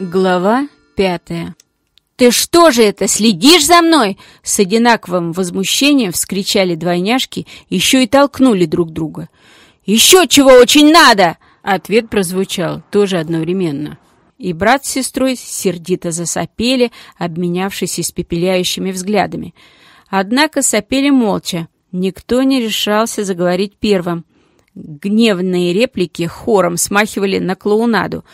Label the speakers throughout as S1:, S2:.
S1: Глава пятая «Ты что же это, следишь за мной?» С одинаковым возмущением вскричали двойняшки, еще и толкнули друг друга. «Еще чего очень надо!» Ответ прозвучал тоже одновременно. И брат с сестрой сердито засопели, обменявшись испепеляющими взглядами. Однако сопели молча. Никто не решался заговорить первым. Гневные реплики хором смахивали на клоунаду.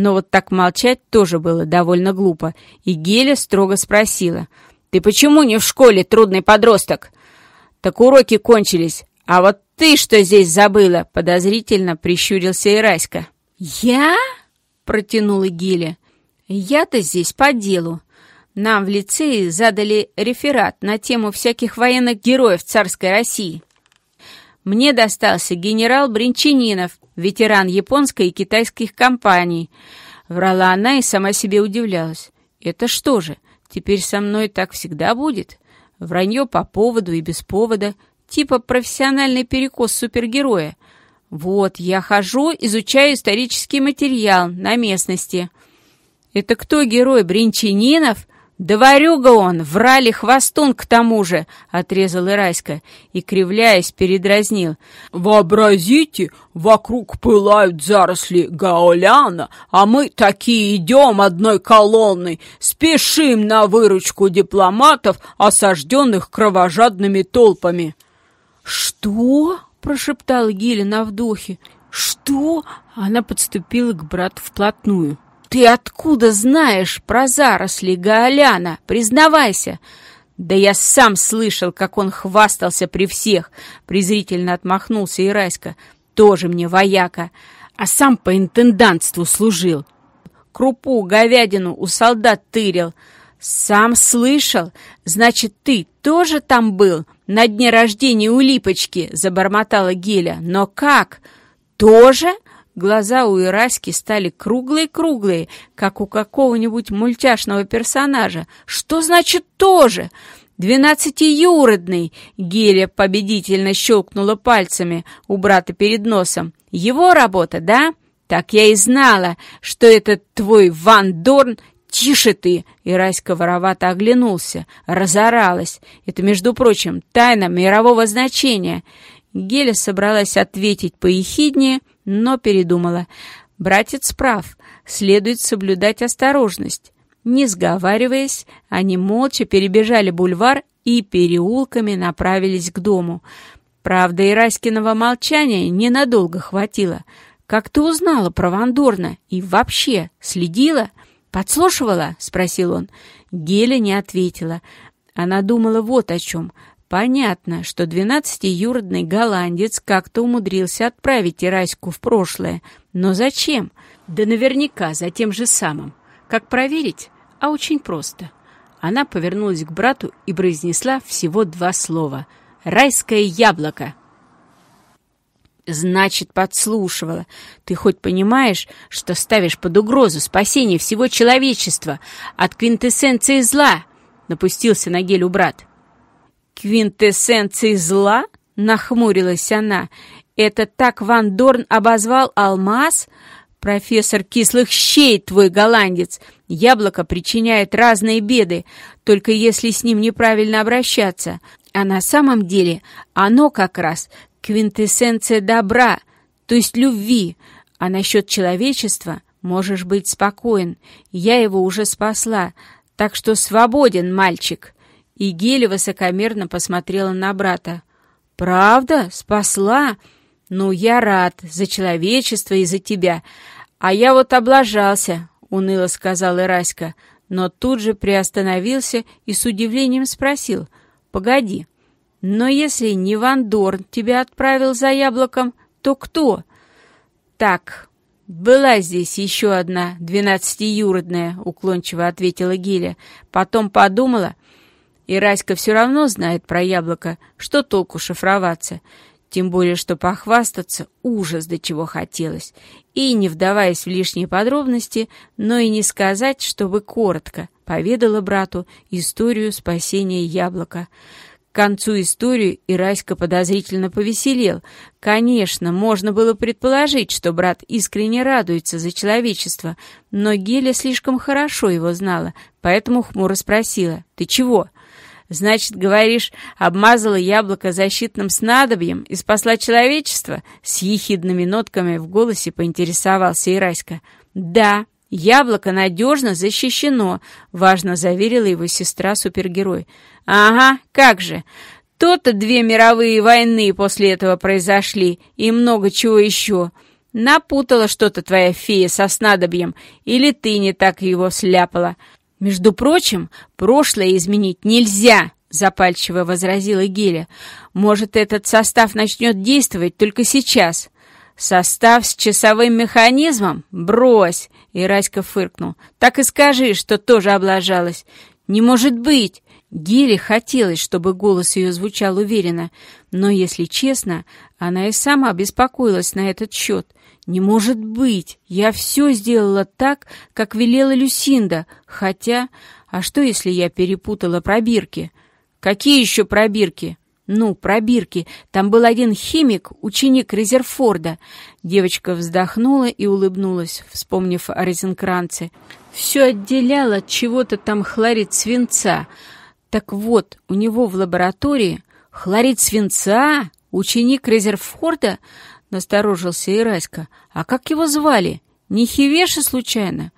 S1: Но вот так молчать тоже было довольно глупо. И Геля строго спросила. «Ты почему не в школе, трудный подросток?» «Так уроки кончились. А вот ты что здесь забыла?» Подозрительно прищурился Ираська. «Я?» — протянула Геля. «Я-то здесь по делу. Нам в лицее задали реферат на тему всяких военных героев царской России. Мне достался генерал Бринчанинов, ветеран японской и китайских компаний. Врала она и сама себе удивлялась. Это что же, теперь со мной так всегда будет? Вранье по поводу и без повода, типа профессиональный перекос супергероя. Вот, я хожу, изучаю исторический материал на местности. Это кто герой, Бринчанинов? «Да варюга он, врали хвостун к тому же!» — отрезал Ираська и, кривляясь, передразнил.
S2: «Вообразите, вокруг пылают заросли гаоляна, а мы такие идем одной колонной, спешим на выручку дипломатов, осажденных кровожадными толпами».
S1: «Что?» — прошептал Гиля на вдохе. «Что?» — она подступила к брату вплотную. «Ты откуда знаешь про заросли Гаоляна? Признавайся!» «Да я сам слышал, как он хвастался при всех!» Презрительно отмахнулся Ираська. «Тоже мне вояка, а сам по интендантству служил. Крупу, говядину у солдат тырил. Сам слышал? Значит, ты тоже там был? На дне рождения у Липочки!» Забормотала Геля. «Но как? Тоже?» Глаза у Ираськи стали круглые-круглые, как у какого-нибудь мультяшного персонажа. «Что значит «тоже»?» «Двенадцатиюродный!» — Геля победительно щелкнула пальцами у брата перед носом. «Его работа, да? Так я и знала, что этот твой Ван Дорн «Тише ты!» — Ираська воровато оглянулся, разоралась. «Это, между прочим, тайна мирового значения». Геля собралась ответить поехиднее, но передумала. Братец прав, следует соблюдать осторожность. Не сговариваясь, они молча перебежали бульвар и переулками направились к дому. Правда, Ираськиного молчания ненадолго хватило. «Как ты узнала про Вандорна? И вообще, следила? Подслушивала?» — спросил он. Геля не ответила. Она думала вот о чем — Понятно, что двенадцатиюродный голландец как-то умудрился отправить Ираську в прошлое. Но зачем? Да наверняка за тем же самым. Как проверить? А очень просто. Она повернулась к брату и произнесла всего два слова. «Райское яблоко». «Значит, подслушивала. Ты хоть понимаешь, что ставишь под угрозу спасение всего человечества от квинтэссенции зла?» Напустился на гелю брат квинтэссенции зла?» — нахмурилась она. «Это так Ван Дорн обозвал алмаз?» «Профессор кислых щей, твой голландец! Яблоко причиняет разные беды, только если с ним неправильно обращаться. А на самом деле оно как раз квинтэссенция добра, то есть любви. А насчет человечества можешь быть спокоен. Я его уже спасла, так что свободен, мальчик!» И Геля высокомерно посмотрела на брата. «Правда? Спасла? Ну, я рад. За человечество и за тебя. А я вот облажался», — уныло сказал Ираська, но тут же приостановился и с удивлением спросил. «Погоди, но если не Ван Дорн тебя отправил за яблоком, то кто?» «Так, была здесь еще одна двенадцатиюродная», — уклончиво ответила Гиля. Потом подумала и Раська все равно знает про яблоко, что толку шифроваться. Тем более, что похвастаться ужас до чего хотелось. И, не вдаваясь в лишние подробности, но и не сказать, чтобы коротко, поведала брату историю спасения яблока. концу истории Ираська подозрительно повеселел. Конечно, можно было предположить, что брат искренне радуется за человечество, но Геля слишком хорошо его знала, поэтому хмуро спросила «Ты чего?» «Значит, говоришь, обмазала яблоко защитным снадобьем и спасла человечество?» С ехидными нотками в голосе поинтересовался Ираська. «Да, яблоко надежно защищено», — важно заверила его сестра-супергерой. «Ага, как же! То-то две мировые войны после этого произошли, и много чего еще. Напутала что-то твоя фея со снадобьем, или ты не так его сляпала. Между прочим, прошлое изменить нельзя!» — запальчиво возразила Геля. «Может, этот состав начнет действовать только сейчас?» «Состав с часовым механизмом? Брось!» — Ираська фыркнул. «Так и скажи, что тоже облажалась». «Не может быть!» Геле хотелось, чтобы голос ее звучал уверенно, но, если честно, она и сама беспокоилась на этот счет. «Не может быть! Я все сделала так, как велела Люсинда, хотя... А что, если я перепутала пробирки?» «Какие еще пробирки?» «Ну, пробирки. Там был один химик, ученик Резерфорда». Девочка вздохнула и улыбнулась, вспомнив о Розенкранце. «Все отделяло от чего-то там хлорид свинца». Так вот, у него в лаборатории хлорид свинца, ученик Резерфорда, насторожился Ираська. А как его звали? Не Хивеша случайно?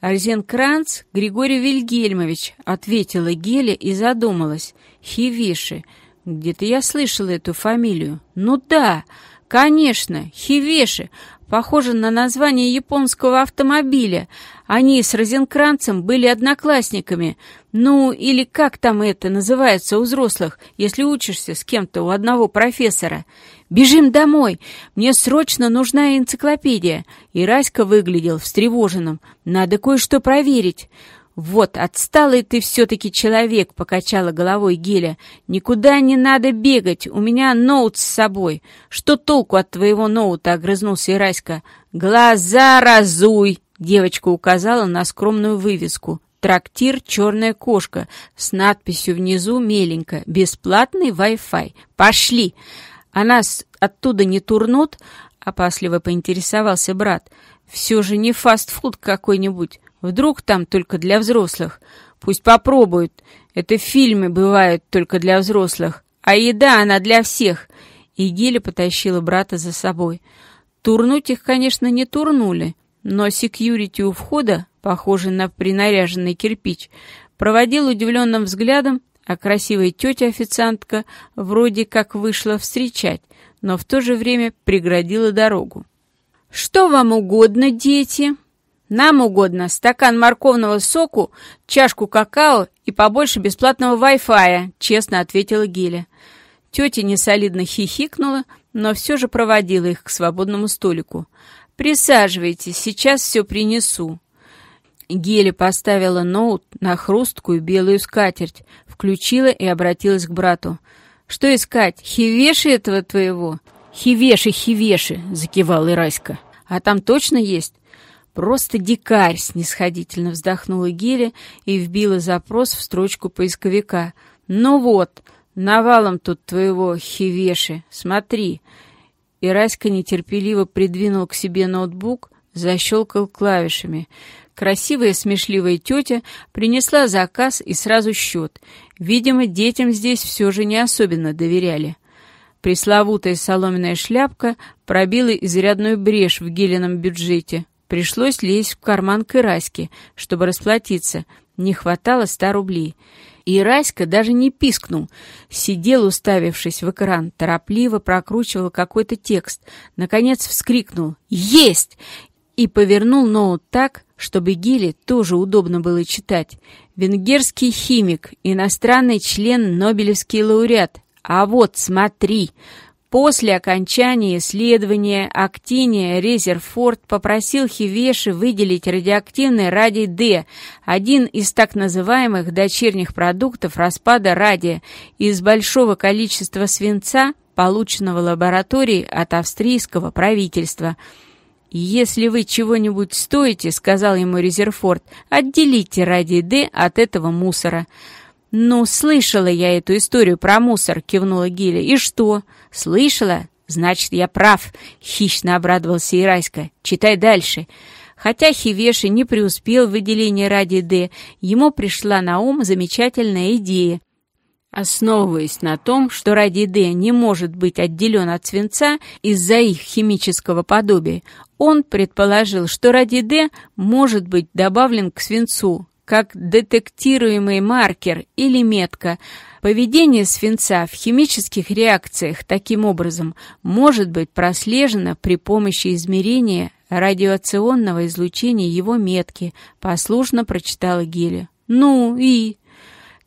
S1: Арзенкранц Григорий Вильгельмович, ответила Геля и задумалась. Хивеши. Где-то я слышала эту фамилию. Ну да, конечно, Хивеши. Похоже на название японского автомобиля. Они с Розенкранцем были одноклассниками. Ну, или как там это называется у взрослых, если учишься с кем-то у одного профессора. «Бежим домой! Мне срочно нужна энциклопедия!» И Раська выглядел встревоженным. «Надо кое-что проверить!» «Вот, отсталый ты все-таки человек», — покачала головой Геля. «Никуда не надо бегать, у меня ноут с собой». «Что толку от твоего ноута?» — огрызнулся Ираська. «Глаза разуй!» — девочка указала на скромную вывеску. «Трактир «Черная кошка» с надписью внизу меленько «Бесплатный Wi-Fi». «Пошли!» «А нас оттуда не турнут?» — опасливо поинтересовался брат. «Все же не фастфуд какой-нибудь». Вдруг там только для взрослых? Пусть попробуют. Это фильмы бывают только для взрослых. А еда, она для всех. И Геля потащила брата за собой. Турнуть их, конечно, не турнули, но секьюрити у входа, похожий на принаряженный кирпич, проводил удивленным взглядом, а красивая тетя-официантка вроде как вышла встречать, но в то же время преградила дорогу. «Что вам угодно, дети?» Нам угодно стакан морковного соку, чашку какао и побольше бесплатного Wi-Fi, честно ответила Геля. Тетя несолидно хихикнула, но все же проводила их к свободному столику. «Присаживайтесь, сейчас все принесу». Геля поставила ноут на хрусткую белую скатерть, включила и обратилась к брату. «Что искать? Хивеши этого твоего?» «Хивеши, хивеши!» — закивал Ираська. «А там точно есть?» «Просто дикарь!» — снисходительно вздохнула Геля и вбила запрос в строчку поисковика. «Ну вот, навалом тут твоего хивеши, смотри!» И Раська нетерпеливо придвинул к себе ноутбук, защелкал клавишами. Красивая смешливая тетя принесла заказ и сразу счет. Видимо, детям здесь все же не особенно доверяли. Пресловутая соломенная шляпка пробила изрядную брешь в Гелином бюджете. Пришлось лезть в карман к Ираське, чтобы расплатиться. Не хватало ста рублей. И Ираська даже не пискнул. Сидел, уставившись в экран, торопливо прокручивал какой-то текст. Наконец вскрикнул «Есть!» и повернул ноут так, чтобы Гиле тоже удобно было читать. Венгерский химик, иностранный член, Нобелевский лауреат. А вот, смотри, После окончания исследования Актиния Резерфорд попросил Хивеши выделить радиоактивный радий-Д, один из так называемых дочерних продуктов распада радия, из большого количества свинца, полученного лабораторией от австрийского правительства. «Если вы чего-нибудь стоите, — сказал ему Резерфорд, — отделите радий-Д от этого мусора». «Ну, слышала я эту историю про мусор», — кивнула Гиля. «И что? Слышала? Значит, я прав», — хищно обрадовался Ирайска. «Читай дальше». Хотя Хивеши не преуспел в выделении ради Д, ему пришла на ум замечательная идея. Основываясь на том, что ради Д не может быть отделен от свинца из-за их химического подобия, он предположил, что ради Д может быть добавлен к свинцу, как детектируемый маркер или метка. Поведение свинца в химических реакциях таким образом может быть прослежено при помощи измерения радиационного излучения его метки, послушно прочитала Геля. «Ну и...»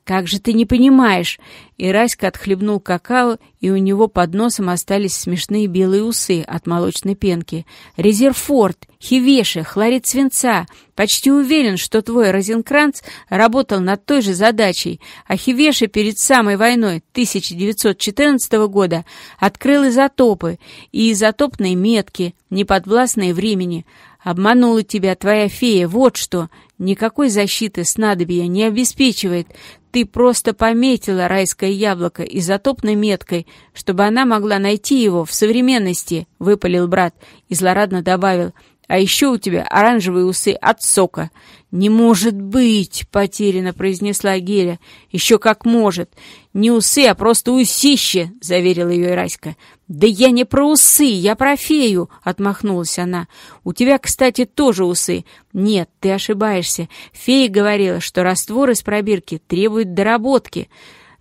S1: «Как же ты не понимаешь?» И Раська отхлебнул какао, и у него под носом остались смешные белые усы от молочной пенки. «Резерфорд, Хивеши, хлорид свинца. Почти уверен, что твой Розенкранц работал над той же задачей, а Хивеши перед самой войной 1914 года открыл изотопы и изотопные метки, неподвластные времени. Обманула тебя твоя фея, вот что. Никакой защиты снадобья не обеспечивает. Ты просто пометила райское яблоко изотопной меткой, чтобы она могла найти его в современности, — выпалил брат и злорадно добавил. А еще у тебя оранжевые усы от сока. «Не может быть!» — потерянно произнесла Геля. «Еще как может! Не усы, а просто усище!» — заверила ее Ираська. «Да я не про усы, я про фею!» — отмахнулась она. «У тебя, кстати, тоже усы. Нет, ты ошибаешься. Фея говорила, что раствор из пробирки требует доработки».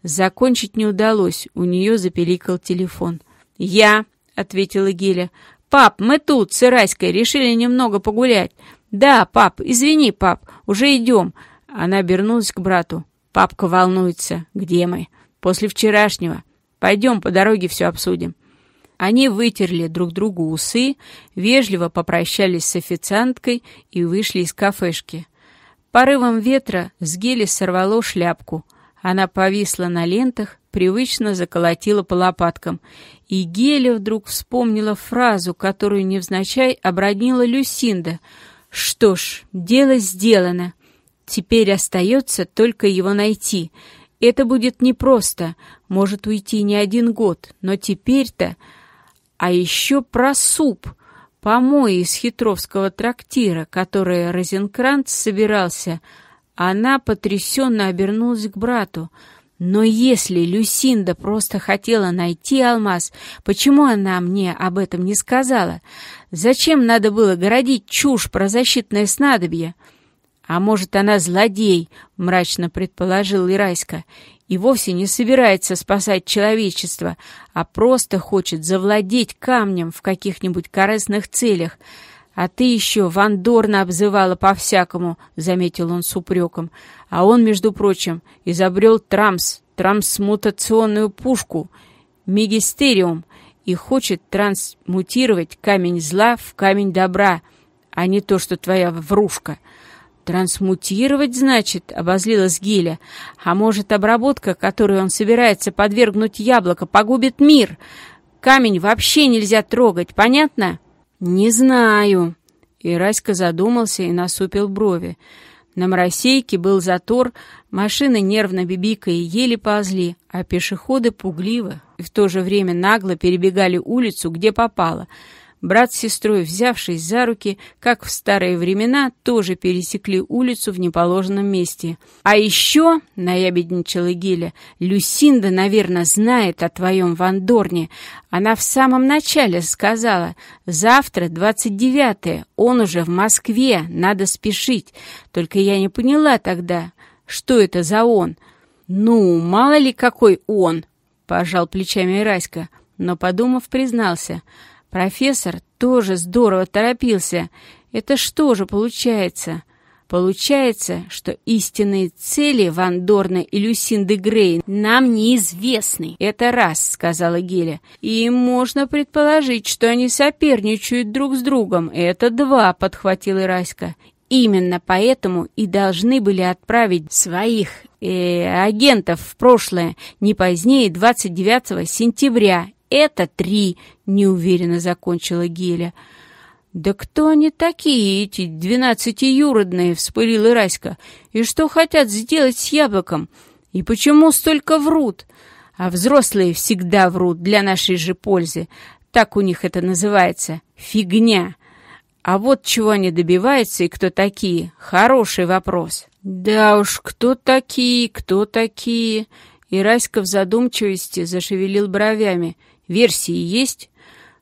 S1: Закончить не удалось, у нее запеликал телефон. «Я», — ответила Геля. «Пап, мы тут с Ираськой решили немного погулять. «Да, пап, извини, пап, уже идем». Она обернулась к брату. «Папка волнуется. Где мы?» «После вчерашнего. Пойдем, по дороге все обсудим». Они вытерли друг другу усы, вежливо попрощались с официанткой и вышли из кафешки. Порывом ветра с Гели сорвало шляпку. Она повисла на лентах, привычно заколотила по лопаткам. И Геля вдруг вспомнила фразу, которую невзначай обронила Люсинда — что ж, дело сделано. Теперь остается только его найти. Это будет непросто, может уйти не один год, но теперь-то... А еще про суп, помои из хитровского трактира, который Розенкранц собирался. Она потрясенно обернулась к брату. Но если Люсинда просто хотела найти алмаз, почему она мне об этом не сказала? Зачем надо было городить чушь про защитное снадобье? А может, она злодей, мрачно предположил Ирайска, и вовсе не собирается спасать человечество, а просто хочет завладеть камнем в каких-нибудь корыстных целях. «А ты еще Вандорна обзывала по-всякому», — заметил он с упреком. «А он, между прочим, изобрел трамс, трансмутационную пушку, мегистериум, и хочет трансмутировать камень зла в камень добра, а не то, что твоя врушка». «Трансмутировать, значит?» — обозлилась Гиля. «А может, обработка, которую он собирается подвергнуть яблоко, погубит мир? Камень вообще нельзя трогать, понятно?» «Не знаю». И Раська задумался и насупил брови. На Моросейке был затор, машины нервно бибикая еле ползли, а пешеходы пугливо и в то же время нагло перебегали улицу, где попало — Брат с сестрой, взявшись за руки, как в старые времена, тоже пересекли улицу в неположенном месте. «А еще, — наябедничала Геля, — Люсинда, наверное, знает о твоем Вандорне. Она в самом начале сказала, завтра, двадцать девятое, он уже в Москве, надо спешить. Только я не поняла тогда, что это за он. Ну, мало ли какой он, — пожал плечами Раська, но, подумав, признался — Профессор тоже здорово торопился. Это что же получается? Получается, что истинные цели Ван Дорна и Люсинды Грей нам неизвестны. Это раз, сказала Геля. И можно предположить, что они соперничают друг с другом. Это два, подхватила Ираська. Именно поэтому и должны были отправить своих э, агентов в прошлое не позднее 29 сентября это три», — неуверенно закончила Геля. «Да кто они такие, эти двенадцатиюродные?» — вспылила Раська. «И что хотят сделать с яблоком? И почему столько врут? А взрослые всегда врут для нашей же пользы. Так у них это называется. Фигня. А вот чего они добиваются и кто такие? Хороший вопрос. Да уж, кто такие, кто такие? И Раська в задумчивости зашевелил бровями. Версии есть?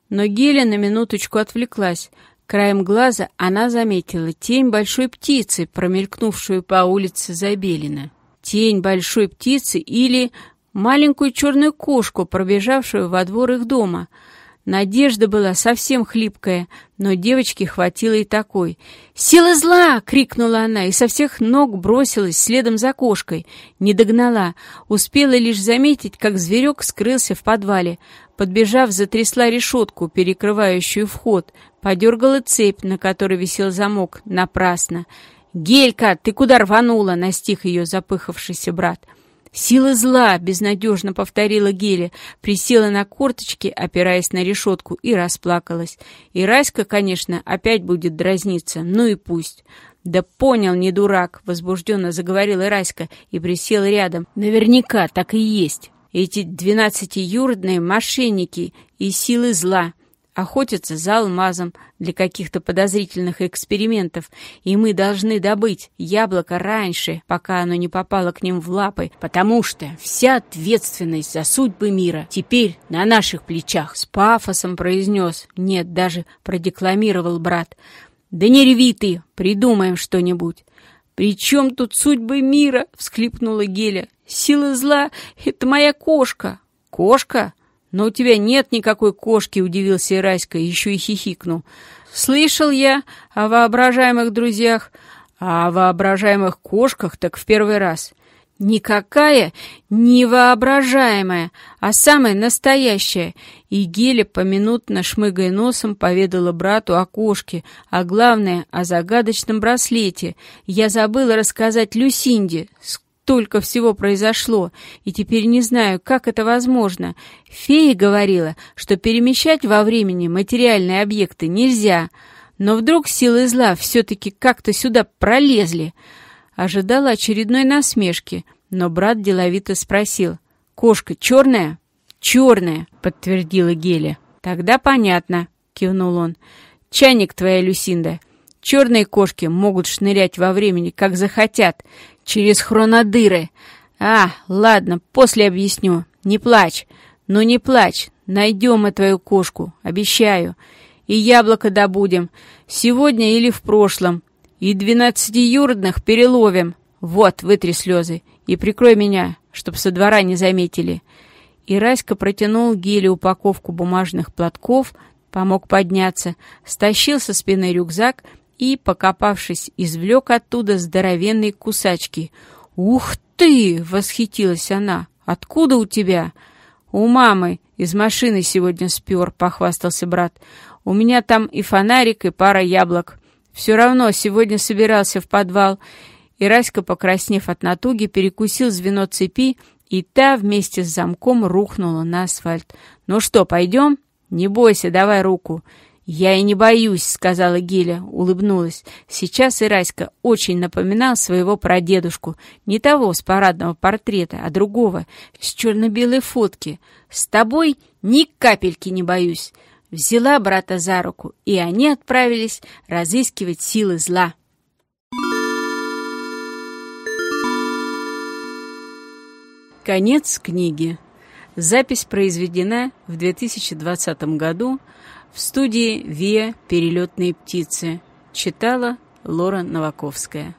S1: Но Геля на минуточку отвлеклась. Краем глаза она заметила тень большой птицы, промелькнувшую по улице Забелина. Тень большой птицы или маленькую черную кошку, пробежавшую во двор их дома — Надежда была совсем хлипкая, но девочке хватило и такой. «Сила зла!» — крикнула она и со всех ног бросилась следом за кошкой. Не догнала. Успела лишь заметить, как зверек скрылся в подвале. Подбежав, затрясла решетку, перекрывающую вход. Подергала цепь, на которой висел замок. Напрасно. «Гелька, ты куда рванула?» — настиг ее запыхавшийся брат. «Сила зла!» — безнадежно повторила Геля, присела на корточки, опираясь на решетку, и расплакалась. И Раська, конечно, опять будет дразниться, ну и пусть. «Да понял, не дурак!» — возбужденно заговорила Раська и присела рядом. «Наверняка так и есть. Эти двенадцатиюродные мошенники и силы зла охотятся за алмазом для каких-то подозрительных экспериментов, и мы должны добыть яблоко раньше, пока оно не попало к ним в лапы, потому что вся ответственность за судьбы мира теперь на наших плечах. С пафосом произнес, нет, даже продекламировал брат. «Да не реви ты, придумаем что-нибудь». «При чем тут судьбы мира?» — всхлипнула Геля. «Сила зла — это моя кошка». «Кошка?» «Но у тебя нет никакой кошки», — удивился Ираська, еще и хихикнул. «Слышал я о воображаемых друзьях, а о воображаемых кошках так в первый раз». Никакая не воображаемая, а самая настоящая. И Геля, поминутно шмыгая носом, поведала брату о кошке, а главное — о загадочном браслете. Я забыла рассказать Люсинде, столько всего произошло, и теперь не знаю, как это возможно. Фея говорила, что перемещать во времени материальные объекты нельзя, но вдруг силы зла все-таки как-то сюда пролезли. Ожидала очередной насмешки, но брат деловито спросил. «Кошка черная?» «Черная», — подтвердила Геля. «Тогда понятно», — кивнул он. «Чайник твоя, Люсинда. Черные кошки могут шнырять во времени, как захотят, через хронодыры. А, ладно, после объясню. Не плачь. Ну не плачь. Найдем мы твою кошку, обещаю. И яблоко добудем. Сегодня или в прошлом. И двенадцатиюродных переловим. Вот, вытри слезы. И прикрой меня, чтоб со двора не заметили. И Раська протянул Геле упаковку бумажных платков, помог подняться, стащил со спины рюкзак — и, покопавшись, извлек оттуда здоровенные кусачки. «Ух ты!» — восхитилась она. «Откуда у тебя?» «У мамы. Из машины сегодня спер», — похвастался брат. «У меня там и фонарик, и пара яблок. Все равно сегодня собирался в подвал». И Раська, покраснев от натуги, перекусил звено цепи, и та вместе с замком рухнула на асфальт. «Ну что, пойдем?» «Не бойся, давай руку». «Я и не боюсь», — сказала Геля, улыбнулась. Сейчас Ираська очень напоминал своего прадедушку. Не того с парадного портрета, а другого, с черно-белой фотки. «С тобой ни капельки не боюсь». Взяла брата за руку, и они отправились разыскивать силы зла. Конец книги. Запись произведена в 2020 году в студии «Виа. Перелетные птицы» читала Лора Новаковская.